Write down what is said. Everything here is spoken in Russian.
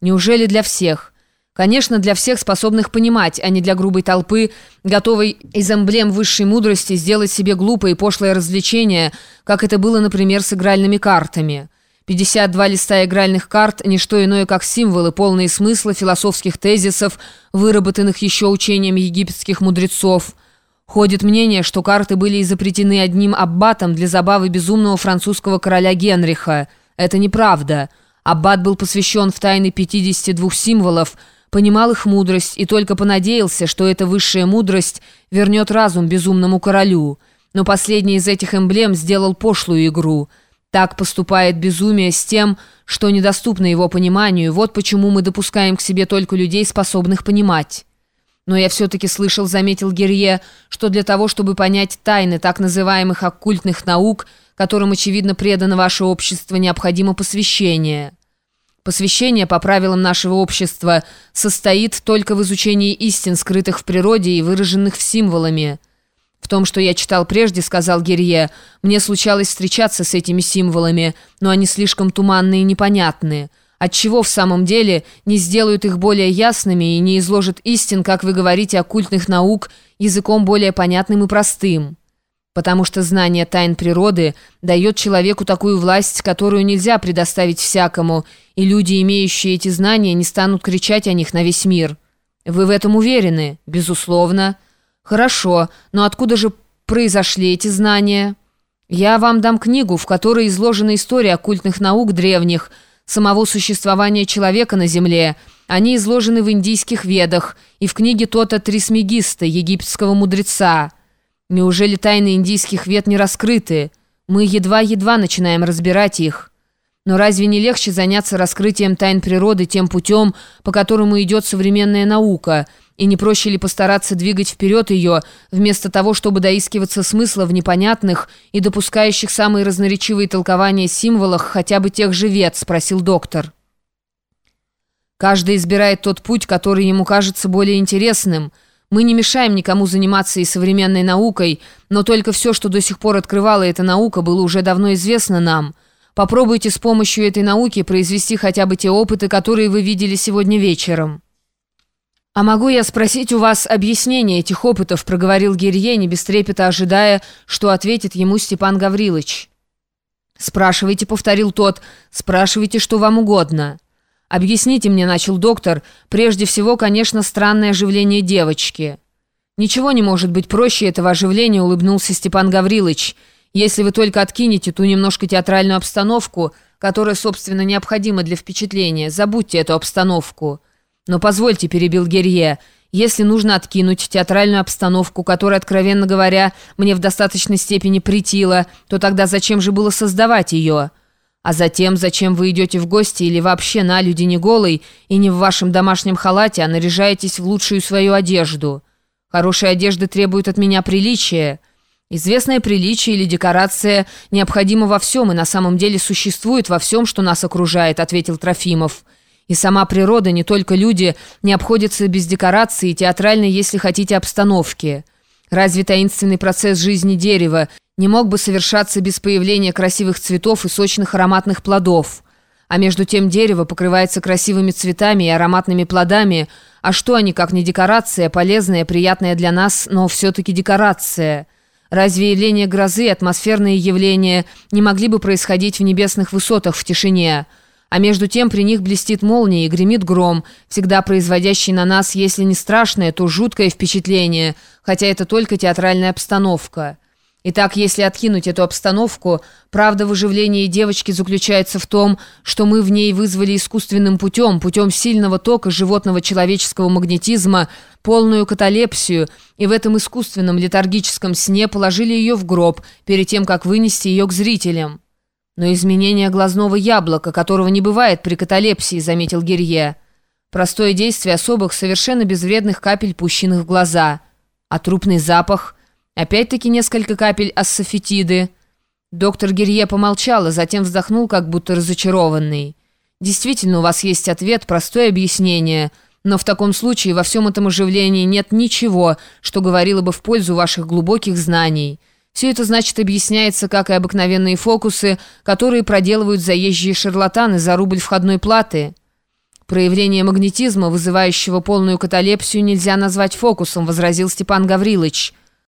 Неужели для всех? Конечно, для всех способных понимать, а не для грубой толпы, готовой из эмблем высшей мудрости сделать себе глупое и пошлое развлечение, как это было, например, с игральными картами. 52 листа игральных карт – не что иное, как символы, полные смысла философских тезисов, выработанных еще учением египетских мудрецов. Ходит мнение, что карты были изобретены одним аббатом для забавы безумного французского короля Генриха. Это неправда. Аббат был посвящен в тайны 52 символов – понимал их мудрость и только понадеялся, что эта высшая мудрость вернет разум безумному королю. Но последний из этих эмблем сделал пошлую игру. Так поступает безумие с тем, что недоступно его пониманию, вот почему мы допускаем к себе только людей, способных понимать. Но я все-таки слышал, заметил Герье, что для того, чтобы понять тайны так называемых оккультных наук, которым, очевидно, предано ваше общество, необходимо посвящение». Посвящение по правилам нашего общества состоит только в изучении истин, скрытых в природе и выраженных в символами. В том, что я читал прежде, сказал Герье, мне случалось встречаться с этими символами, но они слишком туманные и непонятные. Отчего в самом деле не сделают их более ясными и не изложат истин, как вы говорите, оккультных наук, языком более понятным и простым? Потому что знание тайн природы дает человеку такую власть, которую нельзя предоставить всякому, и люди, имеющие эти знания, не станут кричать о них на весь мир. Вы в этом уверены? Безусловно. Хорошо, но откуда же произошли эти знания? Я вам дам книгу, в которой изложена история оккультных наук древних, самого существования человека на Земле. Они изложены в индийских ведах и в книге Тота Трисмегиста, египетского мудреца. Неужели тайны индийских вет не раскрыты? Мы едва-едва начинаем разбирать их. Но разве не легче заняться раскрытием тайн природы тем путем, по которому идет современная наука, и не проще ли постараться двигать вперед ее, вместо того, чтобы доискиваться смысла в непонятных и допускающих самые разноречивые толкования символах хотя бы тех же вет, спросил доктор. Каждый избирает тот путь, который ему кажется более интересным – мы не мешаем никому заниматься и современной наукой, но только все, что до сих пор открывала эта наука, было уже давно известно нам. Попробуйте с помощью этой науки произвести хотя бы те опыты, которые вы видели сегодня вечером». «А могу я спросить у вас объяснение этих опытов?» проговорил Герье, не без трепета ожидая, что ответит ему Степан Гаврилович. «Спрашивайте», — повторил тот, — «спрашивайте, что вам угодно». «Объясните мне», — начал доктор, — «прежде всего, конечно, странное оживление девочки». «Ничего не может быть проще этого оживления», — улыбнулся Степан Гаврилович. «Если вы только откинете ту немножко театральную обстановку, которая, собственно, необходима для впечатления, забудьте эту обстановку». «Но позвольте», — перебил Герье, — «если нужно откинуть театральную обстановку, которая, откровенно говоря, мне в достаточной степени притила, то тогда зачем же было создавать ее?» А затем, зачем вы идете в гости или вообще на люди не голый и не в вашем домашнем халате, а наряжаетесь в лучшую свою одежду? Хорошая одежда требует от меня приличия. Известное приличие или декорация необходимо во всем и на самом деле существует во всем, что нас окружает, ответил Трофимов. И сама природа, не только люди, не обходится без декорации и театральной, если хотите, обстановки. Разве таинственный процесс жизни дерева – не мог бы совершаться без появления красивых цветов и сочных ароматных плодов. А между тем дерево покрывается красивыми цветами и ароматными плодами, а что они, как не декорация, полезная, приятная для нас, но все-таки декорация? Разве явление грозы и атмосферные явления не могли бы происходить в небесных высотах в тишине? А между тем при них блестит молния и гремит гром, всегда производящий на нас, если не страшное, то жуткое впечатление, хотя это только театральная обстановка». Итак, если откинуть эту обстановку, правда в оживлении девочки заключается в том, что мы в ней вызвали искусственным путем, путем сильного тока животного человеческого магнетизма, полную каталепсию, и в этом искусственном летаргическом сне положили ее в гроб, перед тем, как вынести ее к зрителям. Но изменение глазного яблока, которого не бывает при каталепсии, заметил Герье. Простое действие особых, совершенно безвредных капель, пущенных в глаза. А трупный запах – Опять-таки несколько капель ассофетиды. Доктор Гирье помолчал, а затем вздохнул, как будто разочарованный. «Действительно, у вас есть ответ, простое объяснение, но в таком случае во всем этом оживлении нет ничего, что говорило бы в пользу ваших глубоких знаний. Все это, значит, объясняется, как и обыкновенные фокусы, которые проделывают заезжие шарлатаны за рубль входной платы». Проявление магнетизма, вызывающего полную каталепсию, нельзя назвать фокусом, возразил Степан Гаврилович.